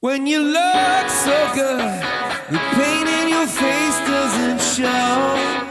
When you look so good, the pain in your face doesn't show.